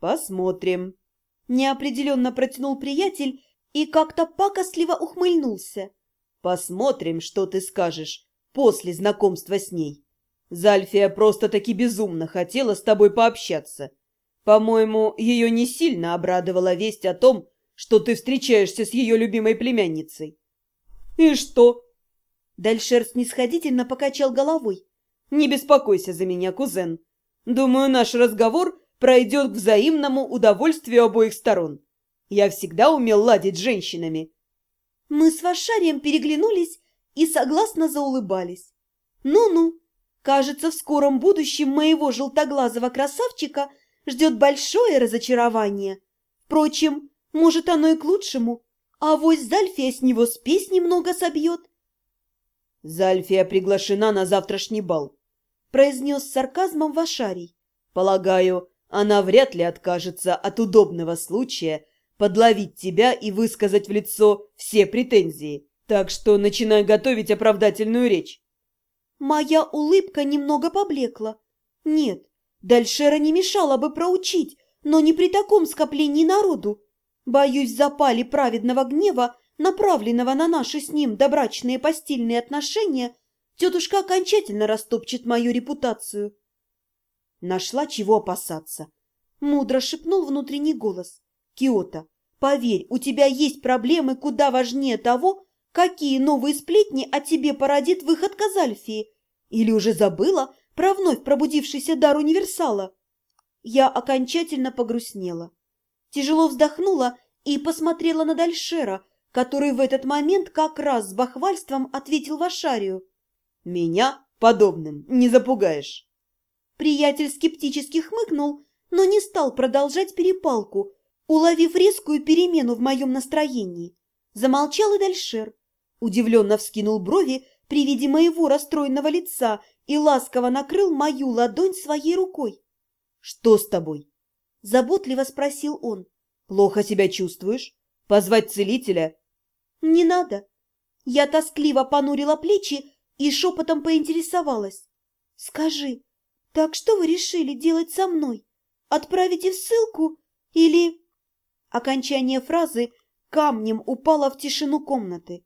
Посмотрим. Неопределенно протянул приятель и как-то пакостливо ухмыльнулся. Посмотрим, что ты скажешь после знакомства с ней. Зальфия просто-таки безумно хотела с тобой пообщаться. По-моему, ее не сильно обрадовала весть о том, что ты встречаешься с ее любимой племянницей. И что? Дальшер снисходительно покачал головой. Не беспокойся за меня, кузен. Думаю, наш разговор пройдет к взаимному удовольствию обоих сторон. Я всегда умел ладить с женщинами. Мы с Вашарием переглянулись и согласно заулыбались. Ну-ну, кажется, в скором будущем моего желтоглазого красавчика ждет большое разочарование. Впрочем, может, оно и к лучшему. А вось Зальфия с него спесь немного собьет. Зальфия приглашена на завтрашний бал, произнес с сарказмом Вашарий. Полагаю, она вряд ли откажется от удобного случая подловить тебя и высказать в лицо все претензии. Так что начинай готовить оправдательную речь. Моя улыбка немного поблекла. Нет, Дальшера не мешало бы проучить, но не при таком скоплении народу. Боюсь, в запале праведного гнева, направленного на наши с ним добрачные постельные отношения, тетушка окончательно растопчет мою репутацию. Нашла чего опасаться. Мудро шепнул внутренний голос. Киота, поверь, у тебя есть проблемы куда важнее того, какие новые сплетни о тебе породит выход Казальфии. Или уже забыла про вновь пробудившийся дар универсала? Я окончательно погрустнела. Тяжело вздохнула и посмотрела на Дальшера, который в этот момент как раз с бахвальством ответил Вашарию. «Меня подобным не запугаешь». Приятель скептически хмыкнул, но не стал продолжать перепалку, уловив резкую перемену в моем настроении. Замолчал и Дальшер. Удивленно вскинул брови при виде моего расстроенного лица и ласково накрыл мою ладонь своей рукой. «Что с тобой?» – заботливо спросил он. «Плохо себя чувствуешь? Позвать целителя?» «Не надо». Я тоскливо понурила плечи и шепотом поинтересовалась. «Скажи, так что вы решили делать со мной? Отправите в ссылку или...» Окончание фразы камнем упало в тишину комнаты.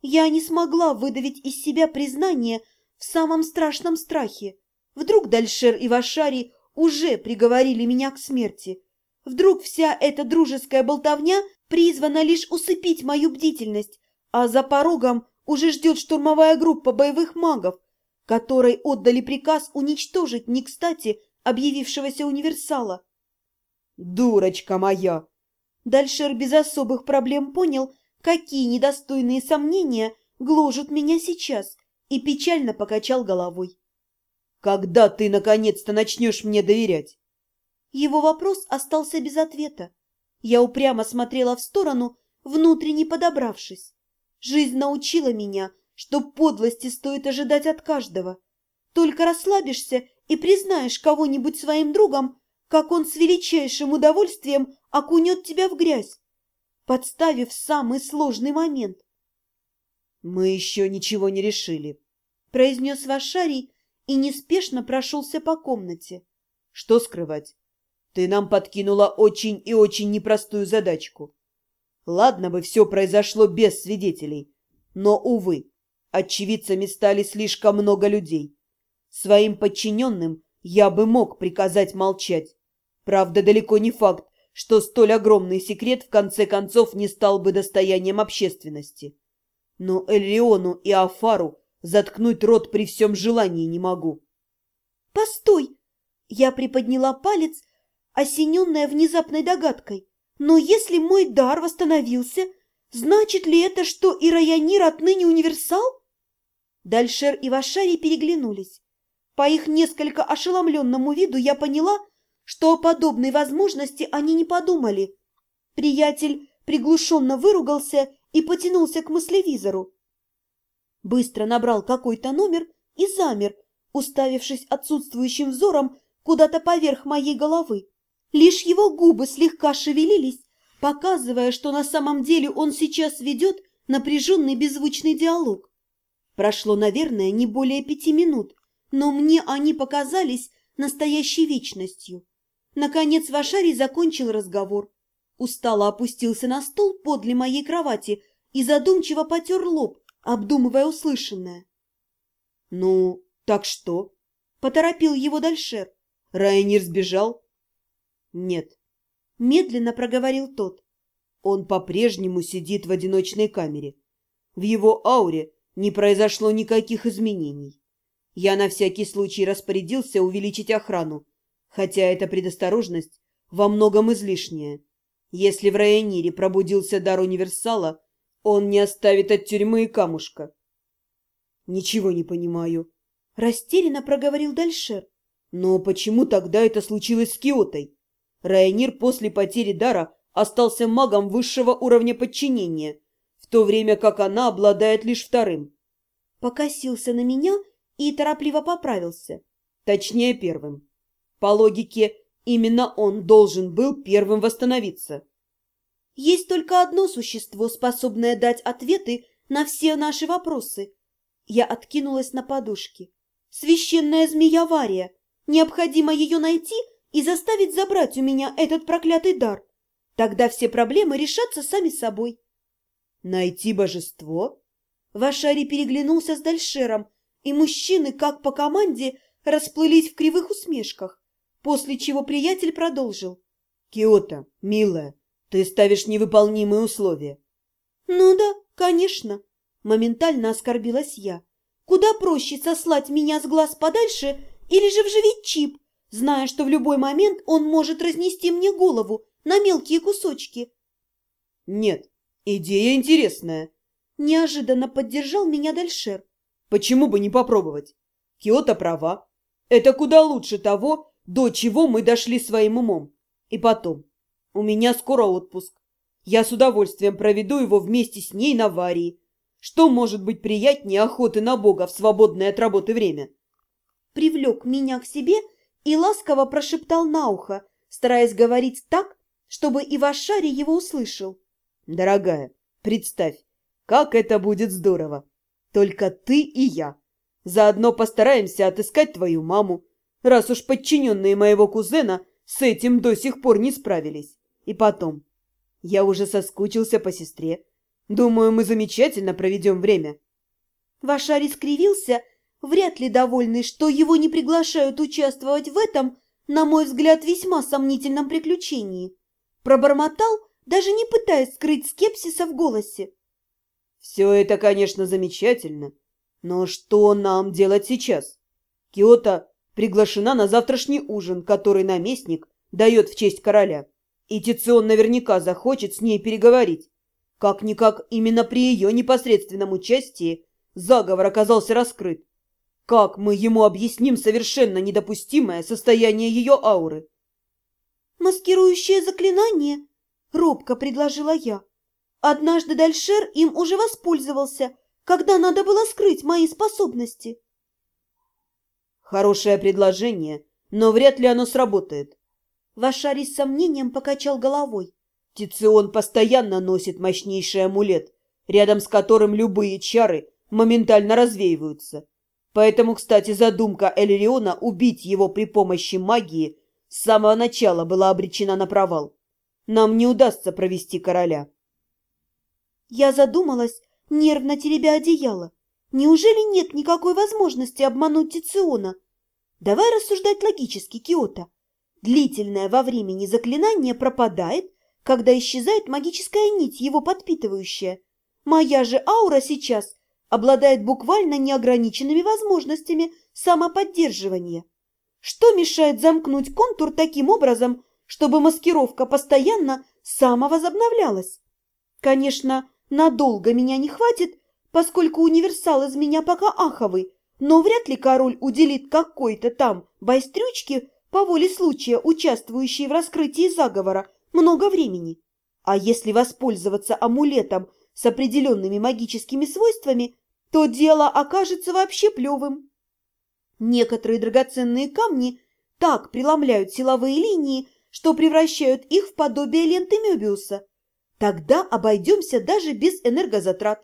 Я не смогла выдавить из себя признание в самом страшном страхе. Вдруг Дальшер и Вашари уже приговорили меня к смерти. Вдруг вся эта дружеская болтовня призвана лишь усыпить мою бдительность, а за порогом уже ждет штурмовая группа боевых магов, которой отдали приказ уничтожить не кстати объявившегося универсала. «Дурочка моя!» Дальшер без особых проблем понял, какие недостойные сомнения гложут меня сейчас, и печально покачал головой. «Когда ты наконец-то начнешь мне доверять?» Его вопрос остался без ответа. Я упрямо смотрела в сторону, внутренне подобравшись. Жизнь научила меня, что подлости стоит ожидать от каждого. Только расслабишься и признаешь кого-нибудь своим другом, как он с величайшим удовольствием окунет тебя в грязь подставив самый сложный момент. «Мы еще ничего не решили», — произнес Вашарий и неспешно прошелся по комнате. «Что скрывать? Ты нам подкинула очень и очень непростую задачку. Ладно бы все произошло без свидетелей, но, увы, очевидцами стали слишком много людей. Своим подчиненным я бы мог приказать молчать. Правда, далеко не факт, что столь огромный секрет в конце концов не стал бы достоянием общественности. Но Эльриону и Афару заткнуть рот при всем желании не могу. «Постой!» Я приподняла палец, осененная внезапной догадкой. «Но если мой дар восстановился, значит ли это, что и Раянир отныне универсал?» Дальшер и Вашари переглянулись. По их несколько ошеломленному виду я поняла, что о подобной возможности они не подумали. Приятель приглушенно выругался и потянулся к мыслевизору. Быстро набрал какой-то номер и замер, уставившись отсутствующим взором куда-то поверх моей головы. Лишь его губы слегка шевелились, показывая, что на самом деле он сейчас ведет напряженный беззвучный диалог. Прошло, наверное, не более пяти минут, но мне они показались настоящей вечностью. Наконец Вашарий закончил разговор. Устало опустился на стол подле моей кровати и задумчиво потер лоб, обдумывая услышанное. «Ну, так что?» — поторопил его Дальшер. «Райнир сбежал?» «Нет», — медленно проговорил тот. «Он по-прежнему сидит в одиночной камере. В его ауре не произошло никаких изменений. Я на всякий случай распорядился увеличить охрану, хотя эта предосторожность во многом излишняя. Если в Районире пробудился дар универсала, он не оставит от тюрьмы и камушка. Ничего не понимаю. Растерянно проговорил Дальшер. Но почему тогда это случилось с Киотой? Районир после потери дара остался магом высшего уровня подчинения, в то время как она обладает лишь вторым. Покосился на меня и торопливо поправился. Точнее, первым. По логике, именно он должен был первым восстановиться. Есть только одно существо, способное дать ответы на все наши вопросы. Я откинулась на подушки. Священная змея Вария. Необходимо ее найти и заставить забрать у меня этот проклятый дар. Тогда все проблемы решатся сами собой. Найти божество? Вашари переглянулся с Дальшером, и мужчины, как по команде, расплылись в кривых усмешках, после чего приятель продолжил. «Киота, милая, ты ставишь невыполнимые условия». «Ну да, конечно», — моментально оскорбилась я. «Куда проще сослать меня с глаз подальше или же вживить чип, зная, что в любой момент он может разнести мне голову на мелкие кусочки?» «Нет, идея интересная», — неожиданно поддержал меня Дальшер. «Почему бы не попробовать? Киота права. Это куда лучше того, до чего мы дошли своим умом. И потом, у меня скоро отпуск. Я с удовольствием проведу его вместе с ней на Варии. Что может быть приятнее охоты на Бога в свободное от работы время? Привлек меня к себе и ласково прошептал на ухо, стараясь говорить так, чтобы и Вашари его услышал. Дорогая, представь, как это будет здорово. Только ты и я. Заодно постараемся отыскать твою маму, раз уж подчиненные моего кузена с этим до сих пор не справились. И потом, я уже соскучился по сестре. Думаю, мы замечательно проведем время. Вашарий скривился, вряд ли довольный, что его не приглашают участвовать в этом, на мой взгляд, весьма сомнительном приключении. Пробормотал, даже не пытаясь скрыть скепсиса в голосе. Все это, конечно, замечательно, но что нам делать сейчас? Киота приглашена на завтрашний ужин, который наместник дает в честь короля. И Тицион наверняка захочет с ней переговорить. Как-никак именно при ее непосредственном участии заговор оказался раскрыт. Как мы ему объясним совершенно недопустимое состояние ее ауры? «Маскирующее заклинание?» — робко предложила я. Однажды Дальшер им уже воспользовался, когда надо было скрыть мои способности. Хорошее предложение, но вряд ли оно сработает. Вашари с сомнением покачал головой. Тицион постоянно носит мощнейший амулет, рядом с которым любые чары моментально развеиваются. Поэтому, кстати, задумка Элериона убить его при помощи магии с самого начала была обречена на провал. Нам не удастся провести короля. Я задумалась, нервно теребя одеяло. Неужели нет никакой возможности обмануть Тициона? Давай рассуждать логически, Киота. Длительное во времени заклинание пропадает, когда исчезает магическая нить, его подпитывающая. Моя же аура сейчас обладает буквально неограниченными возможностями самоподдерживания. Что мешает замкнуть контур таким образом, чтобы маскировка постоянно самовозобновлялась? Конечно, надолго меня не хватит, поскольку универсал из меня пока аховый, но вряд ли король уделит какой-то там байстрючке по воле случая, участвующей в раскрытии заговора, много времени. А если воспользоваться амулетом с определенными магическими свойствами, то дело окажется вообще плевым. Некоторые драгоценные камни так преломляют силовые линии, что превращают их в подобие ленты Мёбиуса. Тогда обойдемся даже без энергозатрат.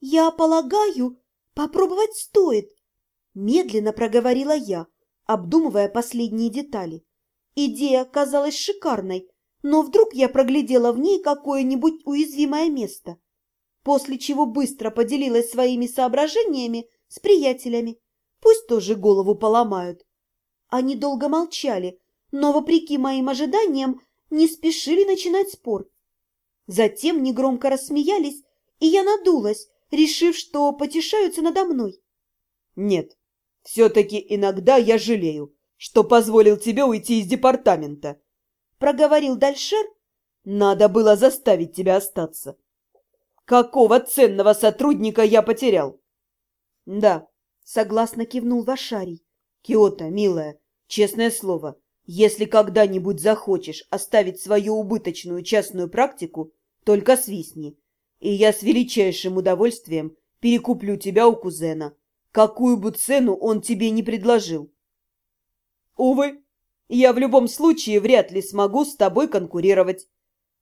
«Я полагаю, попробовать стоит», – медленно проговорила я, обдумывая последние детали. Идея казалась шикарной, но вдруг я проглядела в ней какое-нибудь уязвимое место, после чего быстро поделилась своими соображениями с приятелями. Пусть тоже голову поломают. Они долго молчали, но, вопреки моим ожиданиям, не спешили начинать спор. Затем негромко рассмеялись, и я надулась, решив, что потешаются надо мной. Нет, все-таки иногда я жалею, что позволил тебе уйти из департамента. Проговорил Дальшер. Надо было заставить тебя остаться. Какого ценного сотрудника я потерял? Да, согласно кивнул Вашарий. Киота, милая, честное слово, если когда-нибудь захочешь оставить свою убыточную частную практику, только свистни, и я с величайшим удовольствием перекуплю тебя у кузена, какую бы цену он тебе не предложил. Увы, я в любом случае вряд ли смогу с тобой конкурировать.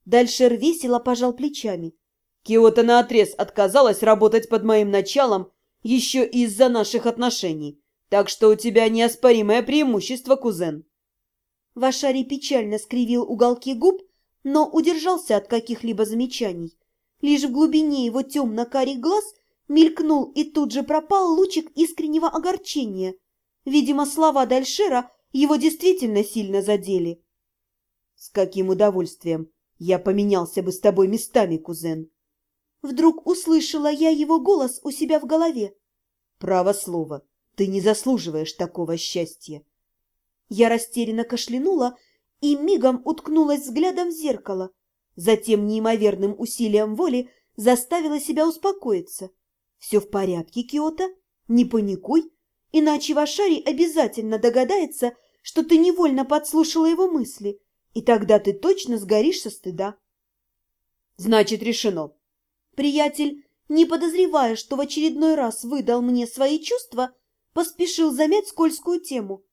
Дальшер весело пожал плечами. Киота наотрез отказалась работать под моим началом еще из-за наших отношений, так что у тебя неоспоримое преимущество, кузен. Вашарий печально скривил уголки губ, но удержался от каких-либо замечаний. Лишь в глубине его темно-карих глаз мелькнул и тут же пропал лучик искреннего огорчения. Видимо, слова Дальшера его действительно сильно задели. «С каким удовольствием я поменялся бы с тобой местами, кузен!» Вдруг услышала я его голос у себя в голове. «Право слово, ты не заслуживаешь такого счастья!» Я растерянно кашлянула и мигом уткнулась взглядом в зеркало. Затем неимоверным усилием воли заставила себя успокоиться. «Все в порядке, Киота, не паникуй, иначе Вашари обязательно догадается, что ты невольно подслушала его мысли, и тогда ты точно сгоришь со стыда». «Значит, решено». Приятель, не подозревая, что в очередной раз выдал мне свои чувства, поспешил замять скользкую тему.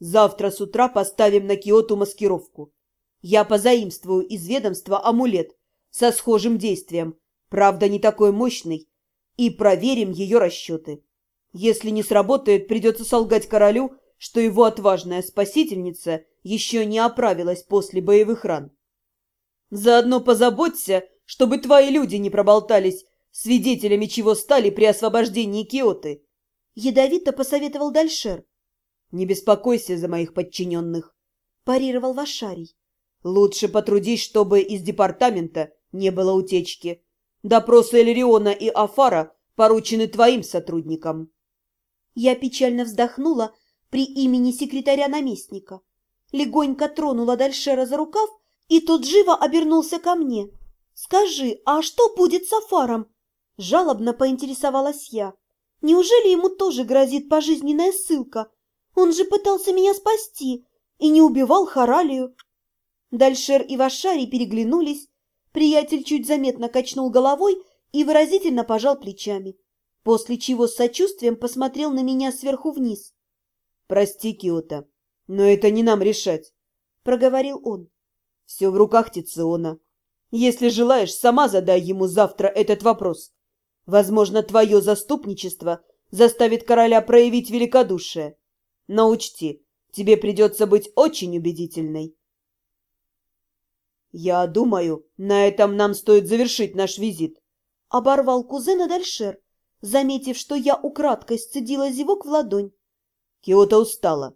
Завтра с утра поставим на Киоту маскировку. Я позаимствую из ведомства амулет со схожим действием, правда, не такой мощный, и проверим ее расчеты. Если не сработает, придется солгать королю, что его отважная спасительница еще не оправилась после боевых ран. Заодно позаботься, чтобы твои люди не проболтались, свидетелями чего стали при освобождении Киоты. Ядовито посоветовал Дальшер. «Не беспокойся за моих подчиненных», – парировал Вашарий. «Лучше потрудись, чтобы из департамента не было утечки. Допросы Элериона и Афара поручены твоим сотрудникам». Я печально вздохнула при имени секретаря-наместника. Легонько тронула Дальшера за рукав, и тот живо обернулся ко мне. «Скажи, а что будет с Афаром?» Жалобно поинтересовалась я. «Неужели ему тоже грозит пожизненная ссылка?» Он же пытался меня спасти и не убивал Харалию. Дальшер и Вашари переглянулись. Приятель чуть заметно качнул головой и выразительно пожал плечами, после чего с сочувствием посмотрел на меня сверху вниз. «Прости, Киота, но это не нам решать», — проговорил он. «Все в руках Тициона. Если желаешь, сама задай ему завтра этот вопрос. Возможно, твое заступничество заставит короля проявить великодушие. Но учти, тебе придется быть очень убедительной. Я думаю, на этом нам стоит завершить наш визит. Оборвал кузена Дальшер, заметив, что я украдкой сцедила зевок в ладонь. Киота устала.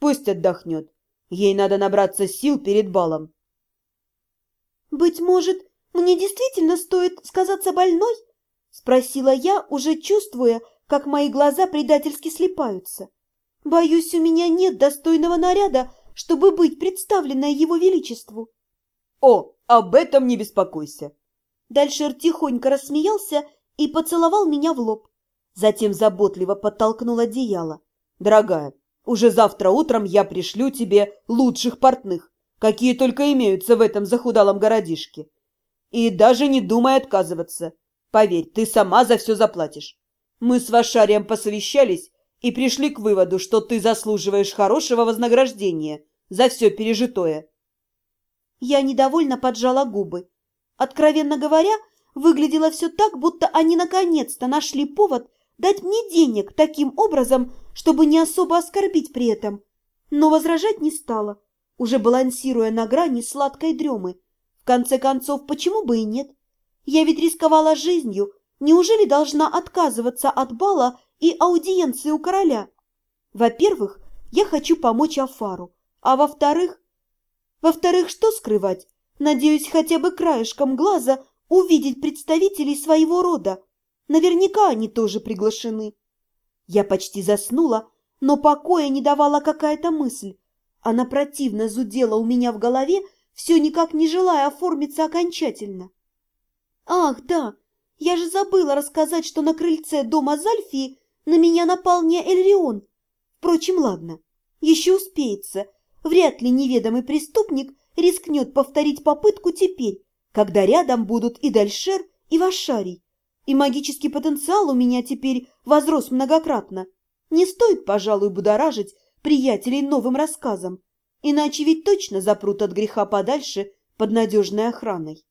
Пусть отдохнет. Ей надо набраться сил перед балом. «Быть может, мне действительно стоит сказаться больной?» — спросила я, уже чувствуя, как мои глаза предательски слепаются. Боюсь, у меня нет достойного наряда, чтобы быть представленной его величеству. О, об этом не беспокойся. Дальшер тихонько рассмеялся и поцеловал меня в лоб. Затем заботливо подтолкнул одеяло. Дорогая, уже завтра утром я пришлю тебе лучших портных, какие только имеются в этом захудалом городишке. И даже не думай отказываться. Поверь, ты сама за все заплатишь. Мы с Вашарием посовещались и пришли к выводу, что ты заслуживаешь хорошего вознаграждения за все пережитое. Я недовольно поджала губы. Откровенно говоря, выглядело все так, будто они наконец-то нашли повод дать мне денег таким образом, чтобы не особо оскорбить при этом. Но возражать не стала. уже балансируя на грани сладкой дремы. В конце концов, почему бы и нет? Я ведь рисковала жизнью. Неужели должна отказываться от бала и аудиенции у короля? Во-первых, я хочу помочь Афару. А во-вторых... Во-вторых, что скрывать? Надеюсь, хотя бы краешком глаза увидеть представителей своего рода. Наверняка они тоже приглашены. Я почти заснула, но покоя не давала какая-то мысль. Она противно зудела у меня в голове, все никак не желая оформиться окончательно. Ах, да, я же забыла рассказать, что на крыльце дома Зальфии на меня напал не Эльрион. Впрочем, ладно, еще успеется. Вряд ли неведомый преступник рискнет повторить попытку теперь, когда рядом будут и Дальшер, и Вашарий. И магический потенциал у меня теперь возрос многократно. Не стоит, пожалуй, будоражить приятелей новым рассказом, иначе ведь точно запрут от греха подальше под надежной охраной.